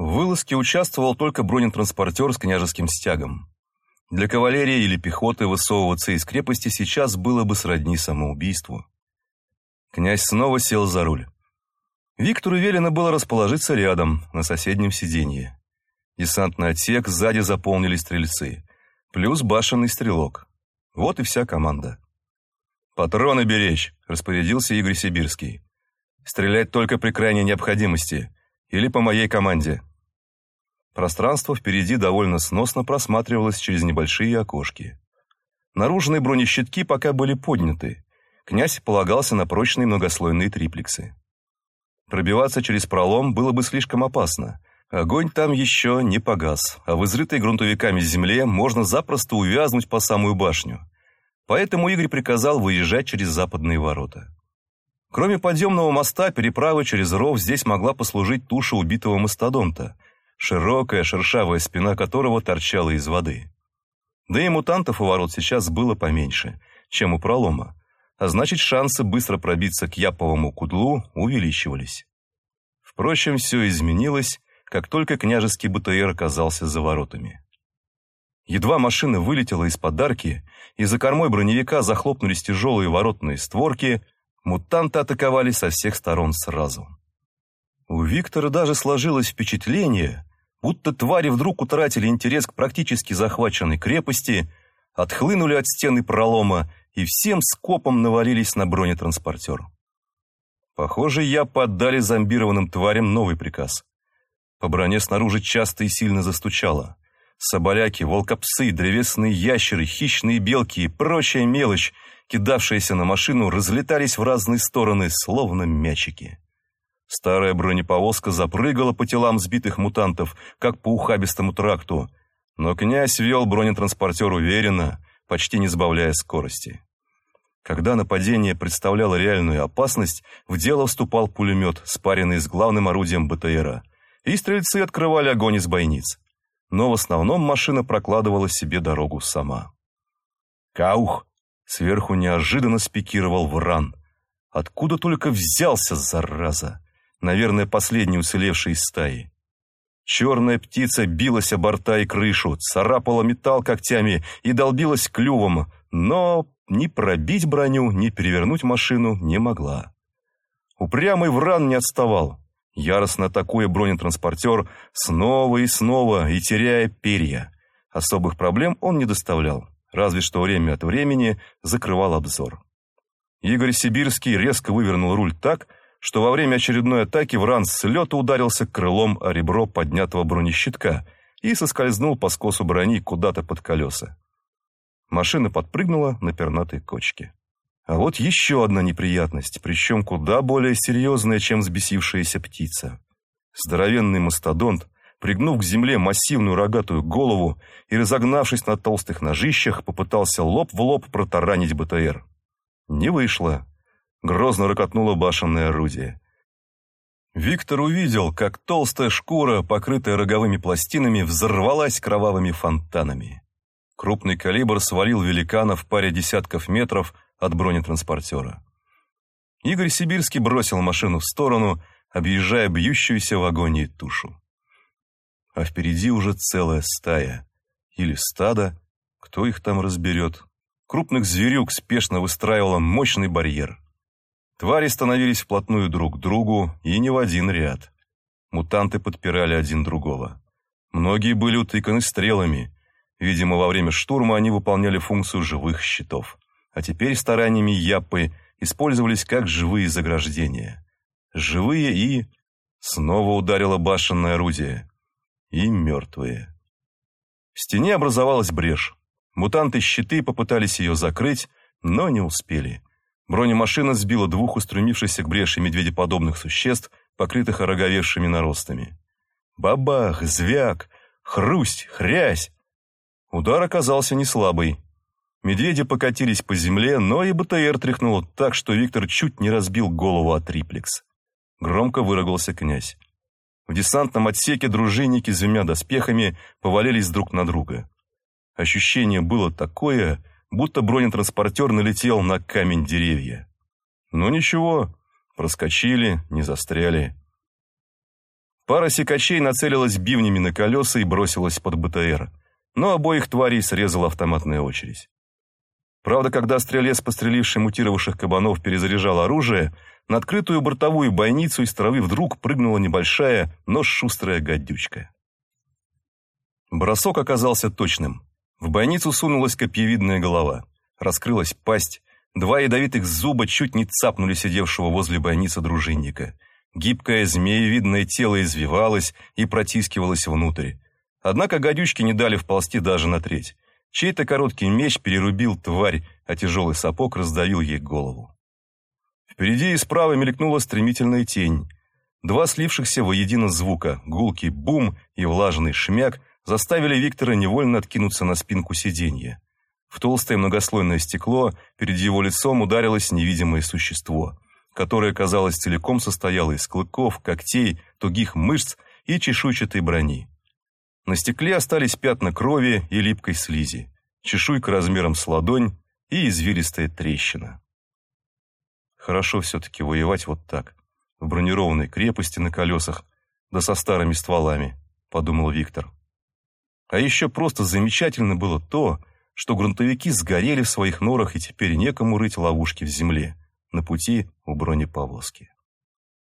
В вылазке участвовал только бронетранспортер с княжеским стягом. Для кавалерии или пехоты высовываться из крепости сейчас было бы сродни самоубийству. Князь снова сел за руль. Виктору велено было расположиться рядом, на соседнем сиденье. Десантный отсек сзади заполнили стрельцы, плюс башенный стрелок. Вот и вся команда. «Патроны беречь», — распорядился Игорь Сибирский. «Стрелять только при крайней необходимости или по моей команде». Пространство впереди довольно сносно просматривалось через небольшие окошки. Наружные бронещитки пока были подняты. Князь полагался на прочные многослойные триплексы. Пробиваться через пролом было бы слишком опасно. Огонь там еще не погас, а в изрытой грунтовиками земле можно запросто увязнуть по самую башню. Поэтому Игорь приказал выезжать через западные ворота. Кроме подъемного моста, переправа через ров здесь могла послужить туша убитого мастодонта – широкая шершавая спина которого торчала из воды. Да и мутантов у ворот сейчас было поменьше, чем у пролома, а значит шансы быстро пробиться к яповому кудлу увеличивались. Впрочем, все изменилось, как только княжеский БТР оказался за воротами. Едва машина вылетела из подарки, и за кормой броневика захлопнулись тяжелые воротные створки, мутанты атаковали со всех сторон сразу. У Виктора даже сложилось впечатление, будто твари вдруг утратили интерес к практически захваченной крепости, отхлынули от стены пролома и всем скопом навалились на бронетранспортер. Похоже, я поддали зомбированным тварям новый приказ. По броне снаружи часто и сильно застучало. Соболяки, волкопсы, древесные ящеры, хищные белки и прочая мелочь, кидавшаяся на машину, разлетались в разные стороны, словно мячики. Старая бронеповозка запрыгала по телам сбитых мутантов, как по ухабистому тракту, но князь вел бронетранспортер уверенно, почти не сбавляя скорости. Когда нападение представляло реальную опасность, в дело вступал пулемет, спаренный с главным орудием БТРа, и стрельцы открывали огонь из бойниц. Но в основном машина прокладывала себе дорогу сама. «Каух!» — сверху неожиданно спикировал Вран. Откуда только взялся, зараза! Наверное, последний уцелевший из стаи. Черная птица билась о борта и крышу, царапала металл когтями и долбилась клювом, но ни пробить броню, ни перевернуть машину не могла. Упрямый Вран не отставал, яростно атакуя бронетранспортер снова и снова и теряя перья. Особых проблем он не доставлял, разве что время от времени закрывал обзор. Игорь Сибирский резко вывернул руль так, что во время очередной атаки Вран с лета ударился крылом о ребро поднятого бронещитка и соскользнул по скосу брони куда-то под колеса. Машина подпрыгнула на пернатой кочке. А вот еще одна неприятность, причем куда более серьезная, чем взбесившаяся птица. Здоровенный мастодонт, пригнув к земле массивную рогатую голову и разогнавшись на толстых ножищах, попытался лоб в лоб протаранить БТР. Не вышло. Грозно рокотнуло башенное орудие. Виктор увидел, как толстая шкура, покрытая роговыми пластинами, взорвалась кровавыми фонтанами. Крупный калибр свалил великана в паре десятков метров от бронетранспортера. Игорь Сибирский бросил машину в сторону, объезжая бьющуюся в агонии тушу. А впереди уже целая стая. Или стадо, кто их там разберет. Крупных зверюк спешно выстраивала мощный барьер. Твари становились вплотную друг к другу и не в один ряд. Мутанты подпирали один другого. Многие были утыканы стрелами. Видимо, во время штурма они выполняли функцию живых щитов. А теперь стараниями Яппы использовались как живые заграждения. Живые и... Снова ударило башенное орудие. И мертвые. В стене образовалась брешь. Мутанты-щиты попытались ее закрыть, но не успели. Бронемашина сбила двух устремившихся к бреши медведеподобных существ, покрытых ороговевшими наростами. Бабах, звяк, хрусть, хрясь. Удар оказался не слабый. Медведи покатились по земле, но и БТР тряхнуло так, что Виктор чуть не разбил голову от триплекс. Громко выругался князь. В десантном отсеке дружинники двумя доспехами повалились друг на друга. Ощущение было такое, будто бронетранспортер налетел на камень деревья. Но ничего, проскочили, не застряли. Пара секачей нацелилась бивнями на колеса и бросилась под БТР, но обоих тварей срезала автоматная очередь. Правда, когда стрелец, постреливший мутировавших кабанов, перезаряжал оружие, на открытую бортовую бойницу из травы вдруг прыгнула небольшая, но шустрая гадючка. Бросок оказался точным. В бойницу сунулась копьевидная голова. Раскрылась пасть. Два ядовитых зуба чуть не цапнули сидевшего возле бойницы дружинника. Гибкое змеевидное тело извивалось и протискивалось внутрь. Однако гадючки не дали вползти даже на треть. Чей-то короткий меч перерубил тварь, а тяжелый сапог раздавил ей голову. Впереди и справа мелькнула стремительная тень. Два слившихся воедино звука, гулкий бум и влажный шмяк, заставили Виктора невольно откинуться на спинку сиденья. В толстое многослойное стекло перед его лицом ударилось невидимое существо, которое, казалось, целиком состояло из клыков, когтей, тугих мышц и чешуйчатой брони. На стекле остались пятна крови и липкой слизи, чешуйка размером с ладонь и извилистая трещина. Хорошо все-таки воевать вот так, в бронированной крепости на колесах, да со старыми стволами, подумал Виктор. А еще просто замечательно было то, что грунтовики сгорели в своих норах и теперь некому рыть ловушки в земле на пути у бронеповозки.